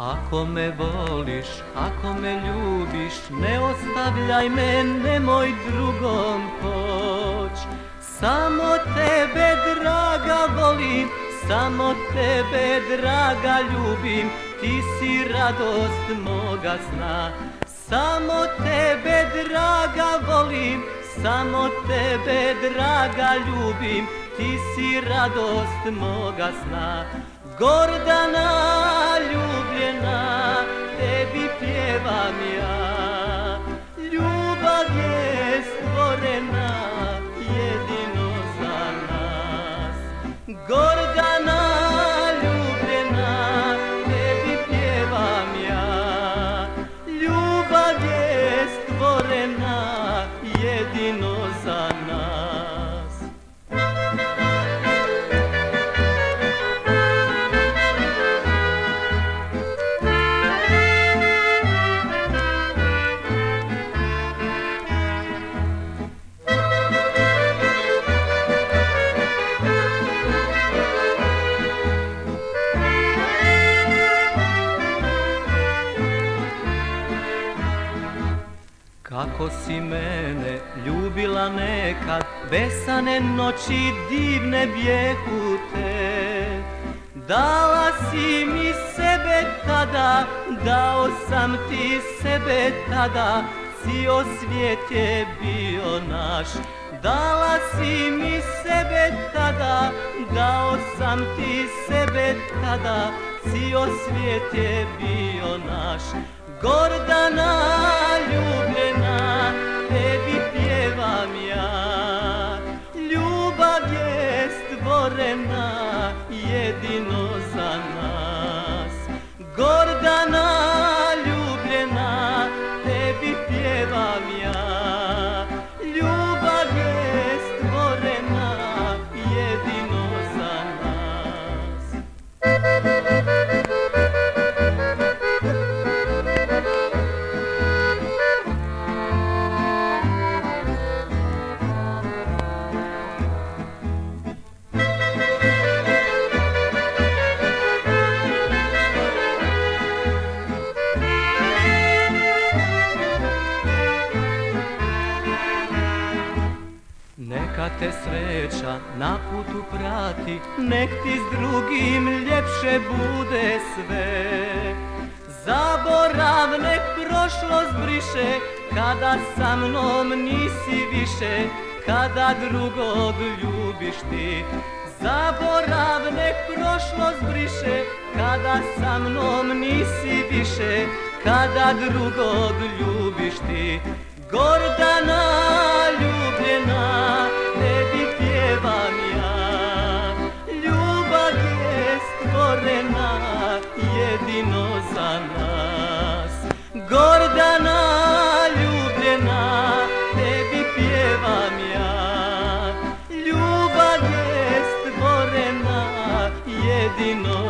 Ako me voliš, ako me ljubiš, ne ostavljaj me, nemoj drugom poć. Samo tebe, draga, volim, samo tebe, draga, ljubim, ti si radost moga sna. Samo tebe, draga, volim, samo tebe, draga, ljubim, ti si radost moga sna. Gordana jedino Kako si mene ljubila nekad, besane noći divne bjehute. Dala si mi sebe tada, dao sam ti sebe tada, cijel svijet je bio naš. Dala si mi sebe tada, dao sam ti sebe tada, cijel svijet je bio naš. Gordana stvorena jedino za nas. Te sreća na putu prati, nek ti s drugim ljepše bude sve. Zaborav nek prošlost briše, kada sa mnom nisi više, kada drugog ljubiš ti. Zaborav nek prošlost briše, kada sa mnom nisi više, kada drugog ljubiš ti. Gordana ljubljena, jedino za nas. Gordana ljubljena tebi pjevam ja. Ljubav jest borena jedino